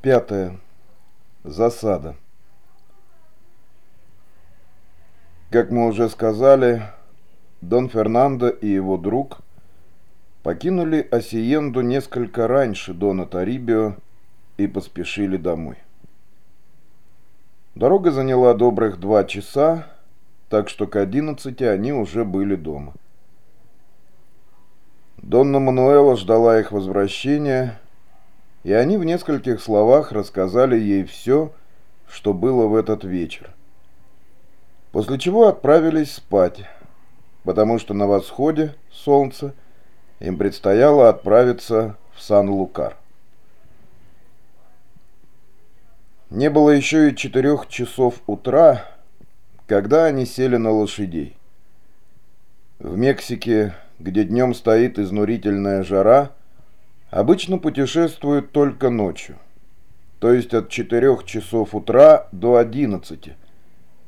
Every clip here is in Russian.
Пятое. Засада. Как мы уже сказали, Дон Фернандо и его друг покинули Осиенду несколько раньше Дона Тарибио и поспешили домой. Дорога заняла добрых два часа, так что к одиннадцати они уже были дома. Донна Мануэла ждала их возвращения, и они в нескольких словах рассказали ей все, что было в этот вечер. После чего отправились спать, потому что на восходе солнца им предстояло отправиться в Сан-Лукар. Не было еще и четырех часов утра, когда они сели на лошадей. В Мексике, где днем стоит изнурительная жара, обычно путешествуют только ночью, то есть от 4 часов утра до 11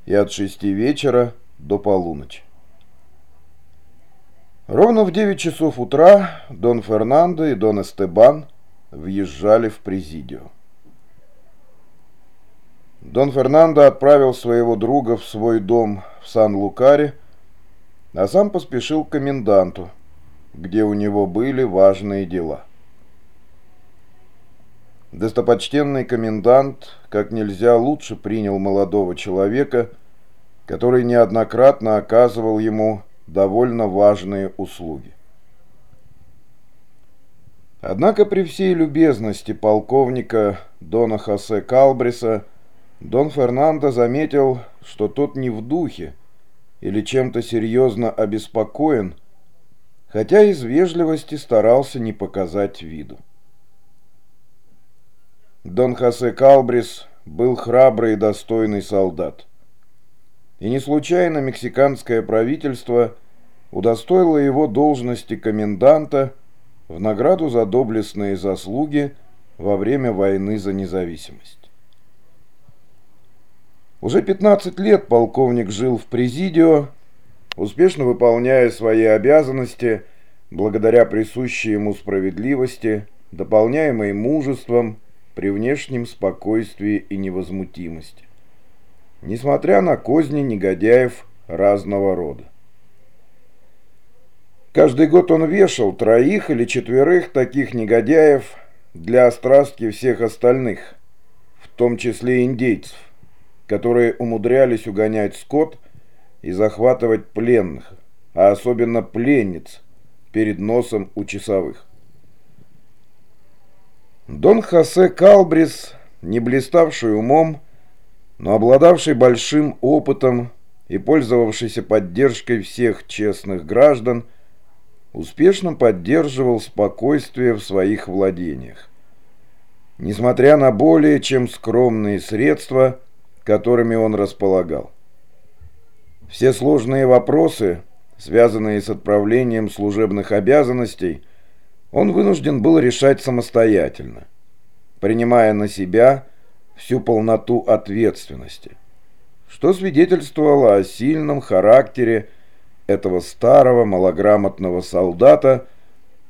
и от 6 вечера до полуночи. Ровно в 9 часов утра Дон Фернандо и Дон Эстебан въезжали в Президио. Дон Фернандо отправил своего друга в свой дом в Сан-Лукаре, а сам поспешил к коменданту, где у него были важные дела. Достопочтенный комендант как нельзя лучше принял молодого человека, который неоднократно оказывал ему довольно важные услуги. Однако при всей любезности полковника Дона Хосе Калбриса Дон Фернандо заметил, что тот не в духе или чем-то серьезно обеспокоен, хотя из вежливости старался не показать виду. Дон Хосе Калбрис был храбрый и достойный солдат. И не случайно мексиканское правительство удостоило его должности коменданта в награду за доблестные заслуги во время войны за независимость. Уже 15 лет полковник жил в Президио, успешно выполняя свои обязанности благодаря присущей ему справедливости, дополняемой мужеством, при внешнем спокойствии и невозмутимости, несмотря на козни негодяев разного рода. Каждый год он вешал троих или четверых таких негодяев для острастки всех остальных, в том числе индейцев, которые умудрялись угонять скот и захватывать пленных, а особенно пленниц, перед носом у часовых. Дон Хосе Калбрис, не блиставший умом, но обладавший большим опытом и пользовавшийся поддержкой всех честных граждан, успешно поддерживал спокойствие в своих владениях. Несмотря на более чем скромные средства, которыми он располагал. Все сложные вопросы, связанные с отправлением служебных обязанностей, он вынужден был решать самостоятельно, принимая на себя всю полноту ответственности, что свидетельствовало о сильном характере этого старого малограмотного солдата,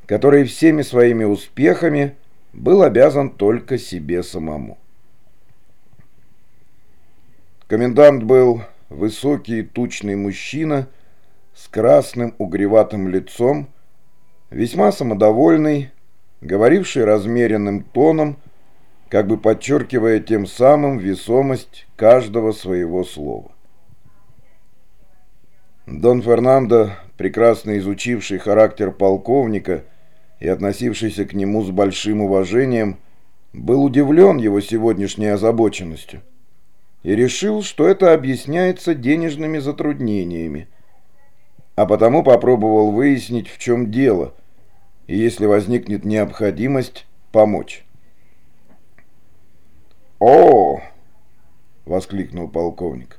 который всеми своими успехами был обязан только себе самому. Комендант был высокий тучный мужчина с красным угреватым лицом, весьма самодовольный, говоривший размеренным тоном, как бы подчеркивая тем самым весомость каждого своего слова. Дон Фернандо, прекрасно изучивший характер полковника и относившийся к нему с большим уважением, был удивлен его сегодняшней озабоченностью и решил, что это объясняется денежными затруднениями, а потому попробовал выяснить, в чем дело – и если возникнет необходимость, помочь. «О!» — воскликнул полковник.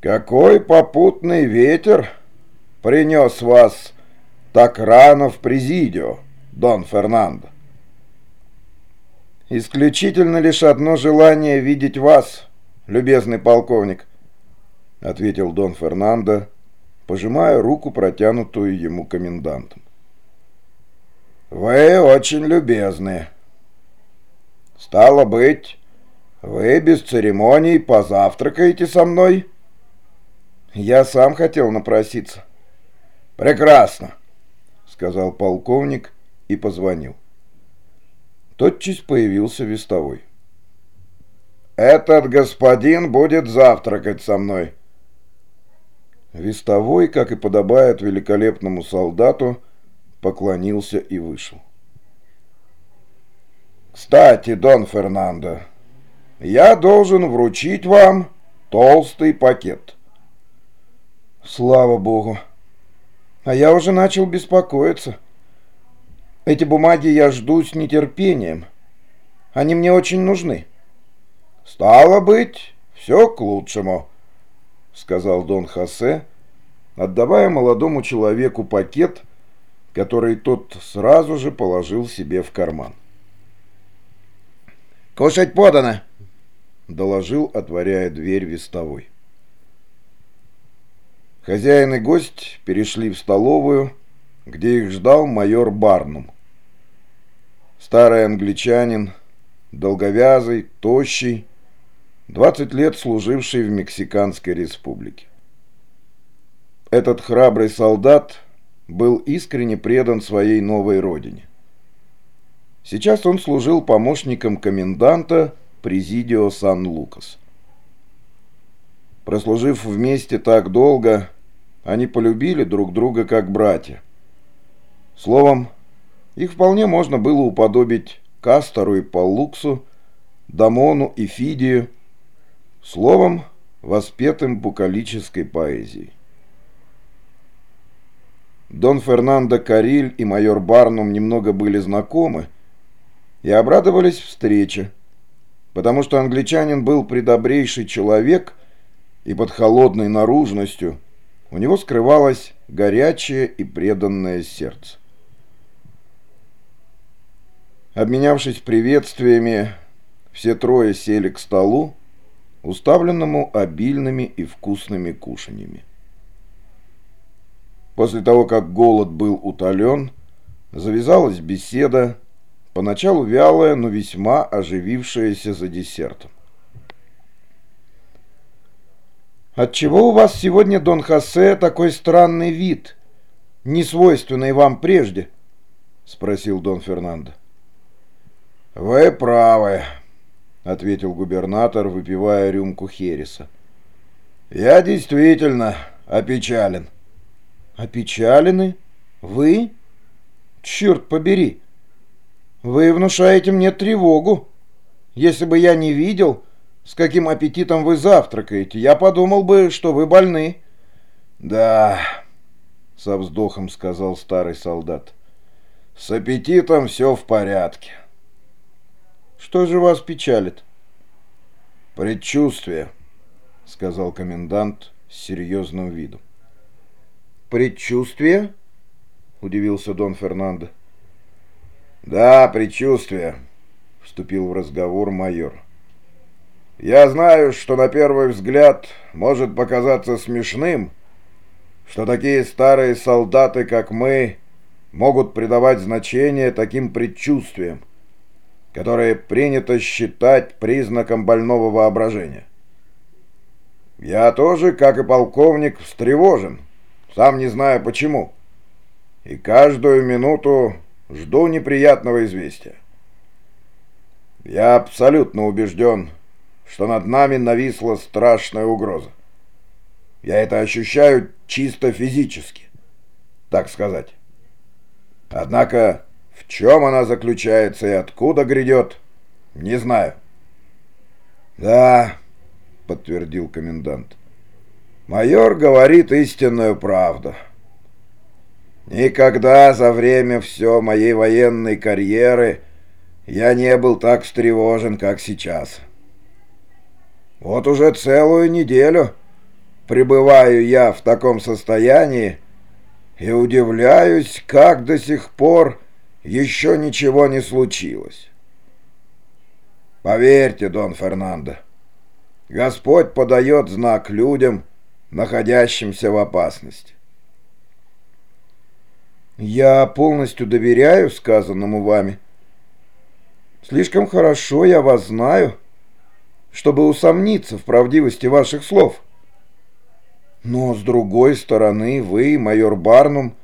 «Какой попутный ветер принес вас так рано в Президио, Дон Фернандо?» «Исключительно лишь одно желание видеть вас, любезный полковник», — ответил Дон Фернандо, пожимая руку, протянутую ему комендантом. «Вы очень любезны». Стало быть, вы без церемоний позавтракаете со мной? Я сам хотел напроситься. Прекрасно, сказал полковник и позвонил. Тотчас появился вестовой. «Этот господин будет завтракать со мной». Вестовой, как и подобает великолепному солдату, поклонился и вышел. «Кстати, Дон Фернандо, я должен вручить вам толстый пакет». «Слава Богу! А я уже начал беспокоиться. Эти бумаги я жду с нетерпением. Они мне очень нужны». «Стало быть, все к лучшему», — сказал Дон Хосе, отдавая молодому человеку пакет, который тот сразу же положил себе в карман. «Кушать подано!» — доложил, отворяя дверь вестовой. Хозяин и гость перешли в столовую, где их ждал майор Барнум. Старый англичанин, долговязый, тощий, 20 лет служивший в Мексиканской республике. Этот храбрый солдат был искренне предан своей новой родине. Сейчас он служил помощником коменданта Президио Сан-Лукас. Прослужив вместе так долго, они полюбили друг друга как братья. Словом, их вполне можно было уподобить Кастору и Паллуксу, Дамону и Фидию, словом, воспетым букалической поэзией. Дон Фернандо Кариль и майор Барнум немного были знакомы и обрадовались встрече, потому что англичанин был предобрейший человек, и под холодной наружностью у него скрывалось горячее и преданное сердце. Обменявшись приветствиями, все трое сели к столу, уставленному обильными и вкусными кушаньями. После того, как голод был утолен, завязалась беседа, поначалу вялая, но весьма оживившаяся за десертом. «Отчего у вас сегодня, Дон Хосе, такой странный вид, не свойственный вам прежде?» — спросил Дон Фернандо. «Вы правы», — ответил губернатор, выпивая рюмку Хереса. «Я действительно опечален». «Опечалены? Вы? Черт побери! Вы внушаете мне тревогу. Если бы я не видел, с каким аппетитом вы завтракаете, я подумал бы, что вы больны». «Да», — со вздохом сказал старый солдат, — «с аппетитом все в порядке». «Что же вас печалит?» «Предчувствие», — сказал комендант с серьезным видом. «Предчувствие?» — удивился Дон Фернандо. «Да, предчувствие», — вступил в разговор майор. «Я знаю, что на первый взгляд может показаться смешным, что такие старые солдаты, как мы, могут придавать значение таким предчувствиям, которые принято считать признаком больного воображения. Я тоже, как и полковник, встревожен» сам не знаю почему. И каждую минуту жду неприятного известия. Я абсолютно убежден, что над нами нависла страшная угроза. Я это ощущаю чисто физически, так сказать. Однако в чем она заключается и откуда грядет, не знаю. «Да», — подтвердил комендант, — Майор говорит истинную правду. Никогда за время все моей военной карьеры я не был так встревожен, как сейчас. Вот уже целую неделю пребываю я в таком состоянии и удивляюсь, как до сих пор еще ничего не случилось. Поверьте, Дон Фернандо, Господь подает знак людям — находящимся в опасности. Я полностью доверяю сказанному вами. Слишком хорошо я вас знаю, чтобы усомниться в правдивости ваших слов. Но, с другой стороны, вы, майор Барнум,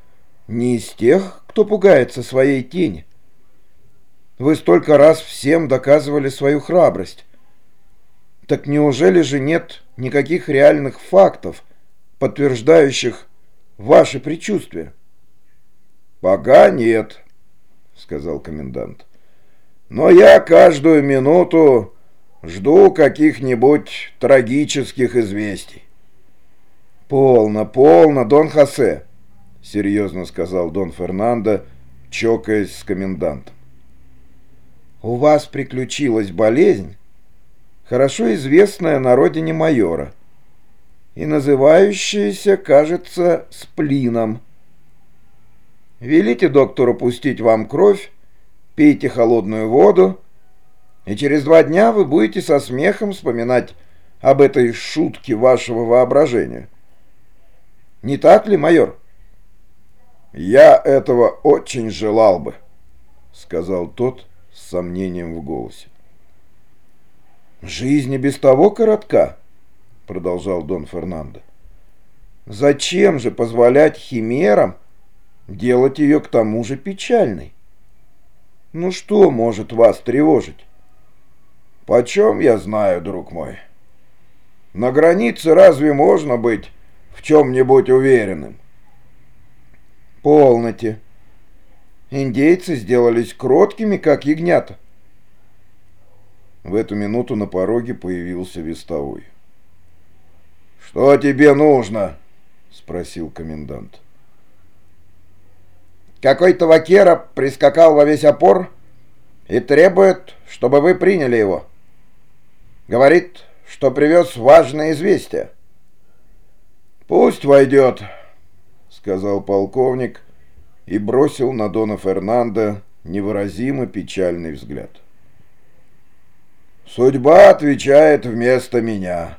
не из тех, кто пугается своей тени. Вы столько раз всем доказывали свою храбрость. Так неужели же нет никаких реальных фактов, подтверждающих ваши предчувствия? «Пока нет», — сказал комендант. «Но я каждую минуту жду каких-нибудь трагических известий». «Полно, полно, Дон Хосе», — серьезно сказал Дон Фернандо, чокаясь с комендантом. «У вас приключилась болезнь, хорошо известная на родине майора, и называющаяся, кажется, сплином». Велите доктору пустить вам кровь, пейте холодную воду, и через два дня вы будете со смехом вспоминать об этой шутке вашего воображения. Не так ли, майор? Я этого очень желал бы, сказал тот с сомнением в голосе. Жизнь и без того коротка, продолжал Дон Фернандо. Зачем же позволять химерам делать ее к тому же печальной. Ну что может вас тревожить? Почем я знаю, друг мой? На границе разве можно быть в чем-нибудь уверенным? Полноте. Индейцы сделались кроткими, как ягнята. В эту минуту на пороге появился вестовой. «Что тебе нужно?» — спросил комендант. Какой-то вакера прискакал во весь опор и требует, чтобы вы приняли его. Говорит, что привез важное известие. «Пусть войдет», — сказал полковник и бросил на Дона Фернандо невыразимо печальный взгляд. «Судьба отвечает вместо меня».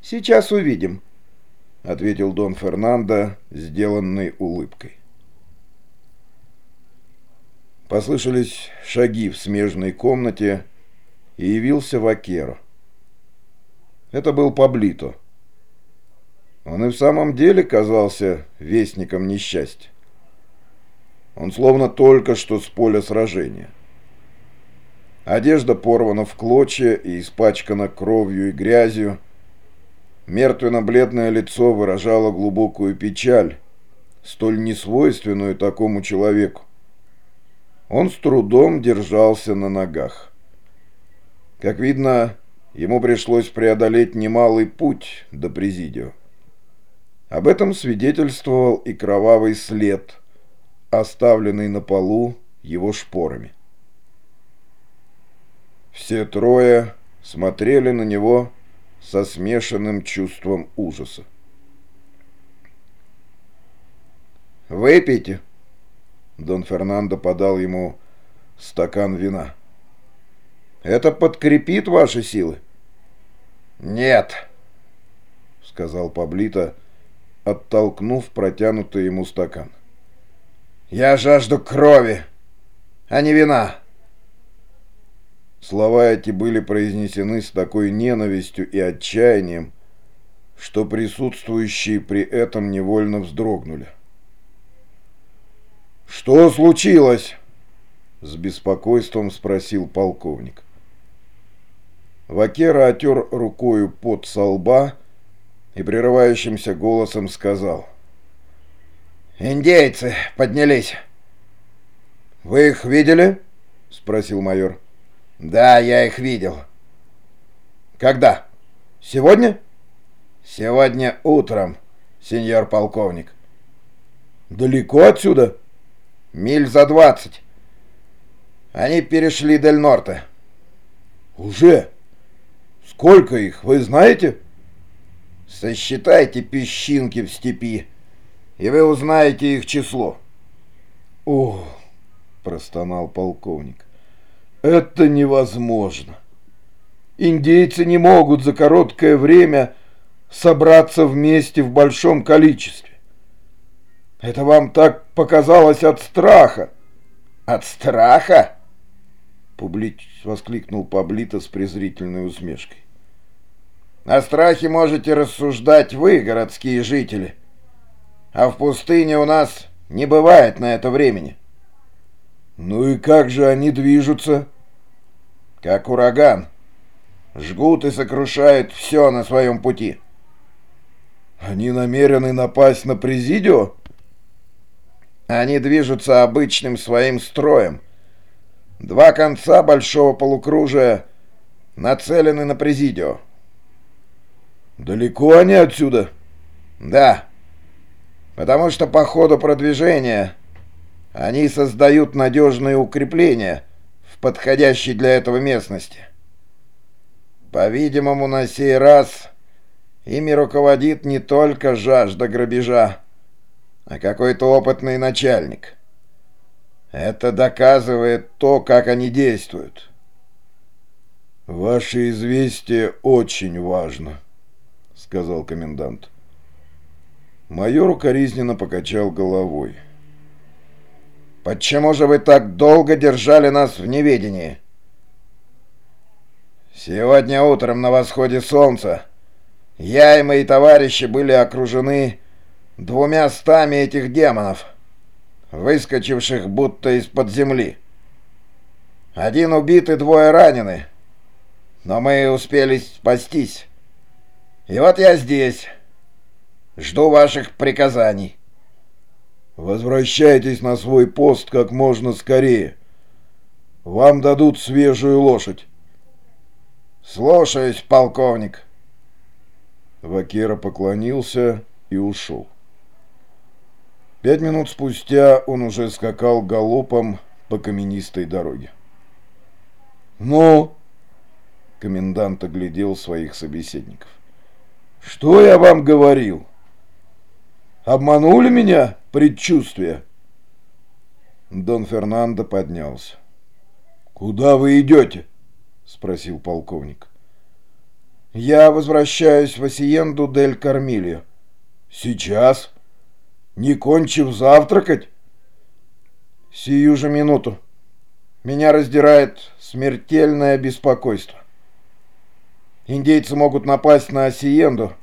«Сейчас увидим», — ответил Дон Фернандо, сделанной улыбкой. Послышались шаги в смежной комнате, и явился Вакеро. Это был Паблито. Он и в самом деле казался вестником несчастья. Он словно только что с поля сражения. Одежда порвана в клочья и испачкана кровью и грязью. Мертвенно-бледное лицо выражало глубокую печаль, столь несвойственную такому человеку. Он с трудом держался на ногах. Как видно, ему пришлось преодолеть немалый путь до Президио. Об этом свидетельствовал и кровавый след, оставленный на полу его шпорами. Все трое смотрели на него со смешанным чувством ужаса. «Выпейте», Дон Фернандо подал ему стакан вина. «Это подкрепит ваши силы?» «Нет», — сказал Паблито, оттолкнув протянутый ему стакан. «Я жажду крови, а не вина». Слова эти были произнесены с такой ненавистью и отчаянием, что присутствующие при этом невольно вздрогнули. «Что случилось?» — с беспокойством спросил полковник. Вакера отер рукою под со лба и прерывающимся голосом сказал. «Индейцы поднялись». «Вы их видели?» — спросил майор. «Да, я их видел». «Когда? Сегодня?» «Сегодня утром, сеньор полковник». «Далеко отсюда?» Миль за двадцать. Они перешли Дель Норте. Уже? Сколько их, вы знаете? Сосчитайте песчинки в степи, и вы узнаете их число. О, простонал полковник. Это невозможно. Индейцы не могут за короткое время собраться вместе в большом количестве. Это вам так показалось от страха. От страха? Публич воскликнул Паблито с презрительной усмешкой. О страхе можете рассуждать вы, городские жители. А в пустыне у нас не бывает на это времени. Ну и как же они движутся? Как ураган. Жгут и сокрушают все на своем пути. Они намерены напасть на Президио? Они движутся обычным своим строем. Два конца большого полукружия нацелены на Президио. Далеко они отсюда? Да. Потому что по ходу продвижения они создают надежные укрепления подходящей для этого местности. По-видимому, на сей раз ими руководит не только жажда грабежа, а какой-то опытный начальник. Это доказывает то, как они действуют. «Ваше известие очень важно», — сказал комендант. Майор укоризненно покачал головой. «Почему же вы так долго держали нас в неведении?» «Сегодня утром на восходе солнца я и мои товарищи были окружены двумя стами этих демонов, выскочивших будто из-под земли. Один убит и двое ранены, но мы успели спастись. И вот я здесь, жду ваших приказаний». Возвращайтесь на свой пост как можно скорее. Вам дадут свежую лошадь. Слушаюсь, полковник. Вакера поклонился и ушел. Пять минут спустя он уже скакал галопом по каменистой дороге. «Ну?» — комендант оглядел своих собеседников. «Что я вам говорил? Обманули меня?» Предчувствие. Дон Фернандо поднялся. «Куда вы идете?» — спросил полковник. «Я возвращаюсь в Осиенду дель Кармильо». «Сейчас? Не кончив завтракать?» «Сию же минуту. Меня раздирает смертельное беспокойство. Индейцы могут напасть на Осиенду,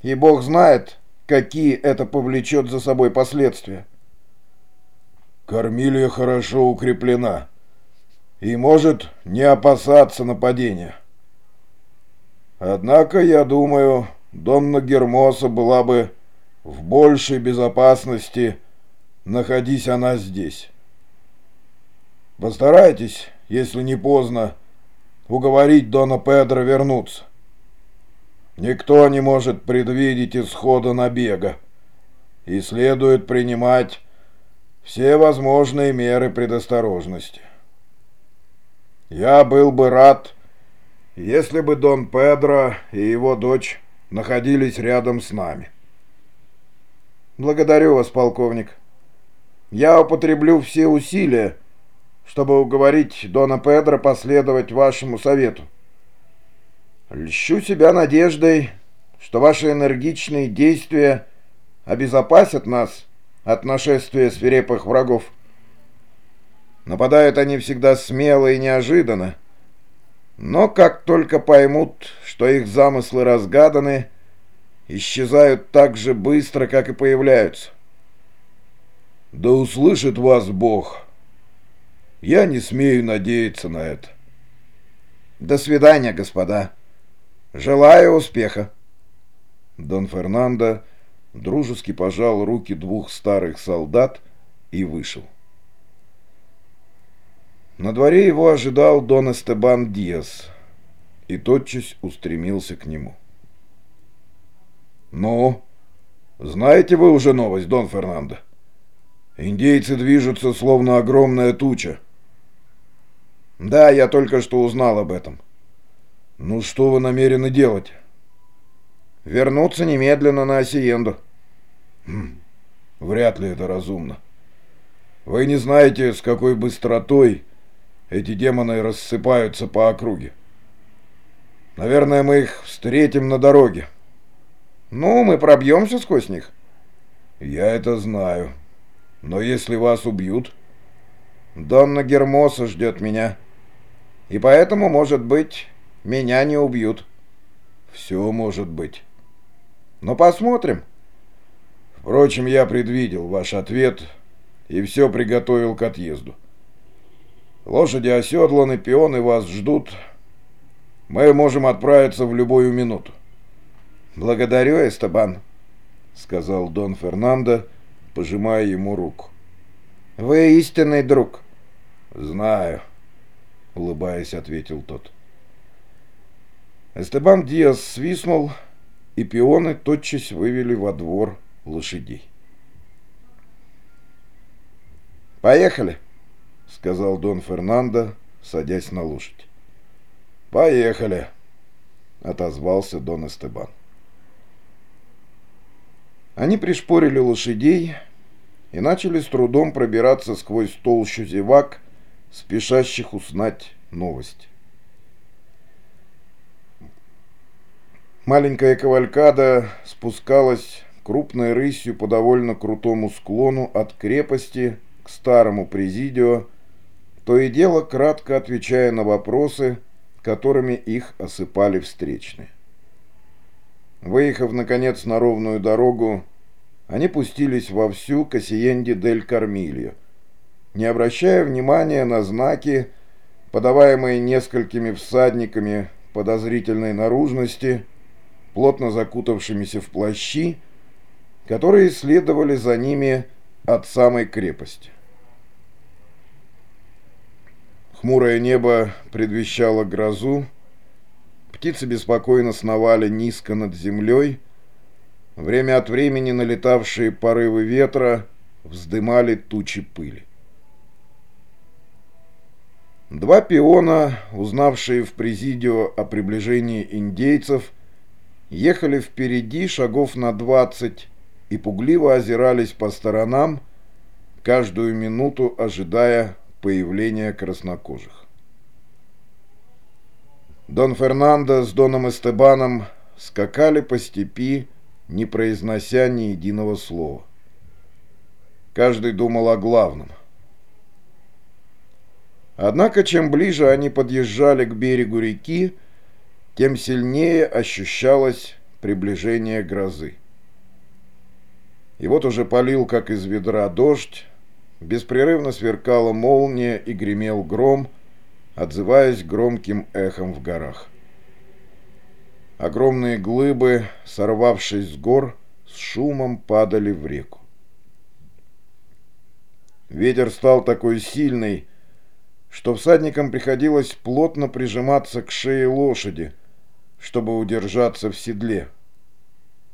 и бог знает, какие это повлечет за собой последствия. Кормилия хорошо укреплена и может не опасаться нападения. Однако, я думаю, Донна Гермоса была бы в большей безопасности, находись она здесь. Постарайтесь, если не поздно, уговорить Дона Педро вернуться. Никто не может предвидеть исхода набега, и следует принимать все возможные меры предосторожности. Я был бы рад, если бы Дон Педро и его дочь находились рядом с нами. Благодарю вас, полковник. Я употреблю все усилия, чтобы уговорить Дона Педро последовать вашему совету. Льщу себя надеждой, что ваши энергичные действия обезопасят нас от нашествия свирепых врагов. Нападают они всегда смело и неожиданно, но как только поймут, что их замыслы разгаданы, исчезают так же быстро, как и появляются. Да услышит вас Бог. Я не смею надеяться на это. До свидания, господа. Желаю успеха. Дон Фернандо дружески пожал руки двух старых солдат и вышел. На дворе его ожидал Дон Эстебан Диас и тотчас устремился к нему. «Ну, знаете вы уже новость, Дон Фернандо? Индейцы движутся, словно огромная туча». «Да, я только что узнал об этом». «Ну что вы намерены делать?» «Вернуться немедленно на Осиенду». Хм, «Вряд ли это разумно. Вы не знаете, с какой быстротой эти демоны рассыпаются по округе. Наверное, мы их встретим на дороге». «Ну, мы пробьемся сквозь них». «Я это знаю. Но если вас убьют...» «Донна Гермоса ждет меня». И поэтому, может быть, меня не убьют. Все может быть. Но посмотрим. Впрочем, я предвидел ваш ответ и все приготовил к отъезду. Лошади оседланы, пионы вас ждут. Мы можем отправиться в любую минуту. Благодарю, Эстебан, сказал Дон Фернандо, пожимая ему руку. Вы истинный друг. Знаю, улыбаясь, ответил тот. Эстебан Диас свистнул, и пионы тотчас вывели во двор лошадей. «Поехали!» — сказал Дон Фернандо, садясь на лошадь. «Поехали!» — отозвался Дон Эстебан. Они пришпорили лошадей и начали с трудом пробираться сквозь толщу зевак, спешащих узнать новость. Маленькая кавалькада спускалась крупной рысью по довольно крутому склону от крепости к старому президио, то и дело кратко отвечая на вопросы, которыми их осыпали встречные. Выехав, наконец, на ровную дорогу, они пустились вовсю к Осиенде дель Кармильо, не обращая внимания на знаки, подаваемые несколькими всадниками подозрительной наружности, плотно закутавшимися в плащи, которые следовали за ними от самой крепости. Хмурое небо предвещало грозу, птицы беспокойно сновали низко над землей, время от времени налетавшие порывы ветра вздымали тучи пыли. Два пиона, узнавшие в президио о приближении индейцев, ехали впереди шагов на двадцать и пугливо озирались по сторонам, каждую минуту ожидая появления краснокожих. Дон Фернандо с Доном Эстебаном скакали по степи, не произнося ни единого слова. Каждый думал о главном. Однако, чем ближе они подъезжали к берегу реки, тем сильнее ощущалось приближение грозы. И вот уже полил, как из ведра, дождь, Беспрерывно сверкала молния и гремел гром, отзываясь громким эхом в горах. Огромные глыбы, сорвавшись с гор, с шумом падали в реку. Ветер стал такой сильный, что всадникам приходилось плотно прижиматься к шее лошади, чтобы удержаться в седле.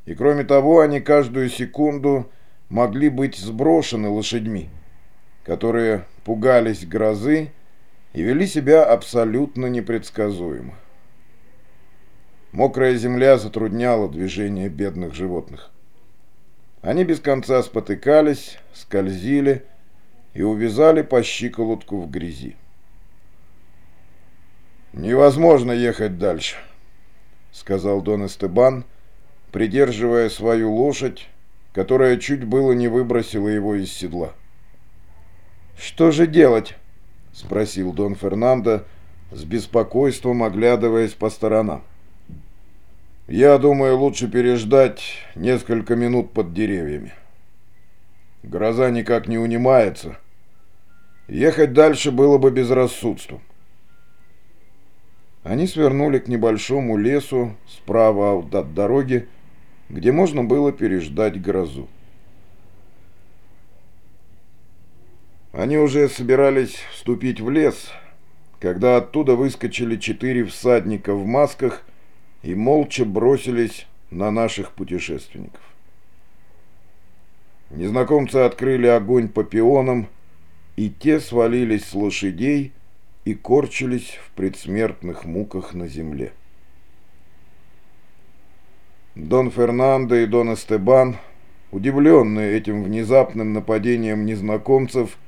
И кроме того, они каждую секунду могли быть сброшены лошадьми которые пугались грозы и вели себя абсолютно непредсказуемо. Мокрая земля затрудняла движение бедных животных. Они без конца спотыкались, скользили и увязали по щиколотку в грязи. «Невозможно ехать дальше», — сказал Дон Эстебан, придерживая свою лошадь, которая чуть было не выбросила его из седла. «Что же делать?» — спросил Дон Фернандо, с беспокойством оглядываясь по сторонам. «Я думаю, лучше переждать несколько минут под деревьями. Гроза никак не унимается. Ехать дальше было бы безрассудством». Они свернули к небольшому лесу справа от дороги, где можно было переждать грозу. Они уже собирались вступить в лес, когда оттуда выскочили четыре всадника в масках и молча бросились на наших путешественников. Незнакомцы открыли огонь по пионам, и те свалились с лошадей и корчились в предсмертных муках на земле. Дон Фернандо и Дон Эстебан, удивленные этим внезапным нападением незнакомцев,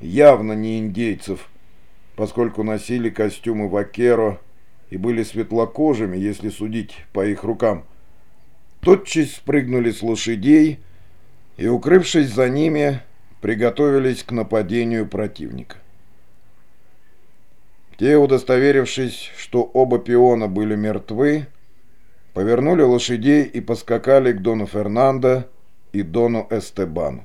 явно не индейцев, поскольку носили костюмы вакеро и были светлокожими, если судить по их рукам. Тотчас спрыгнули с лошадей и, укрывшись за ними, приготовились к нападению противника. Те, удостоверившись, что оба пиона были мертвы, повернули лошадей и поскакали к Дону Фернандо и Дону Эстебану.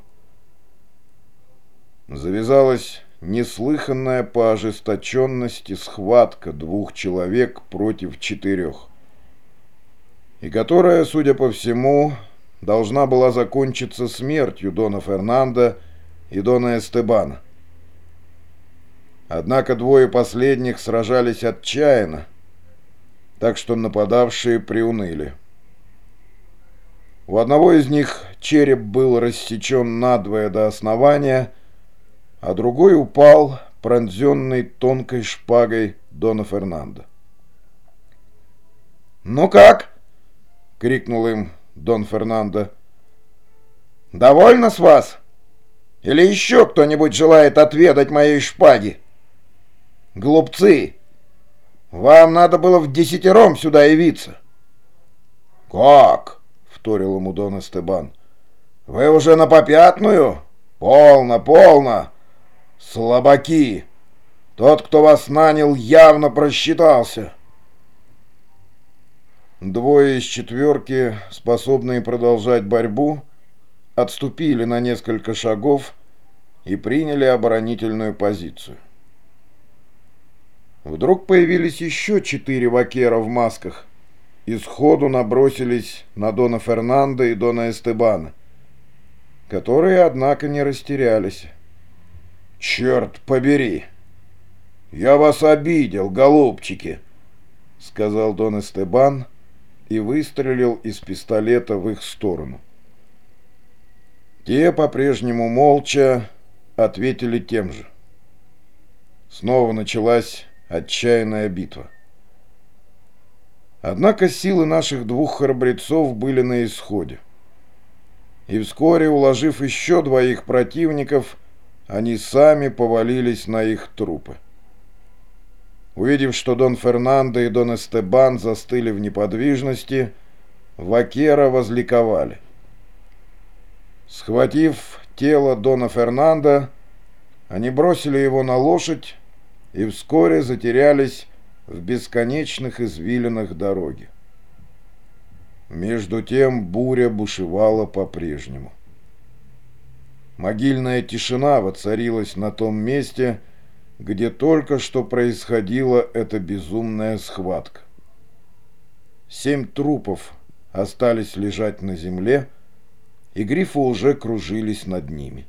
Завязалась неслыханная по ожесточенности схватка двух человек против четырех, и которая, судя по всему, должна была закончиться смертью Дона Фернандо и Дона Эстебана. Однако двое последних сражались отчаянно, так что нападавшие приуныли. У одного из них череп был рассечен надвое до основания, а другой упал, пронзенный тонкой шпагой Дона Фернандо. «Ну как?» — крикнул им Дон Фернандо. «Довольно с вас? Или еще кто-нибудь желает отведать моей шпаги?» Глупцы! Вам надо было в десятером сюда явиться. Как? Вторил ему Дон Эстебан. Вы уже на попятную? Полно, полно. Слабаки. Тот, кто вас нанял, явно просчитался. Двое из четверки, способные продолжать борьбу, отступили на несколько шагов и приняли оборонительную позицию. Вдруг появились еще четыре вакера в масках и сходу набросились на Дона Фернандо и Дона Эстебана, которые, однако, не растерялись. «Черт побери! Я вас обидел, голубчики!» — сказал Дон Эстебан и выстрелил из пистолета в их сторону. Те по-прежнему молча ответили тем же. Снова началась Отчаянная битва. Однако силы наших двух храбрецов были на исходе. И вскоре, уложив еще двоих противников, они сами повалились на их трупы. Увидев, что Дон Фернандо и Дон Эстебан застыли в неподвижности, Вакера возликовали. Схватив тело Дона Фернандо, они бросили его на лошадь и вскоре затерялись в бесконечных извилинах дороги. Между тем буря бушевала по-прежнему. Могильная тишина воцарилась на том месте, где только что происходила эта безумная схватка. Семь трупов остались лежать на земле, и грифы уже кружились над ними.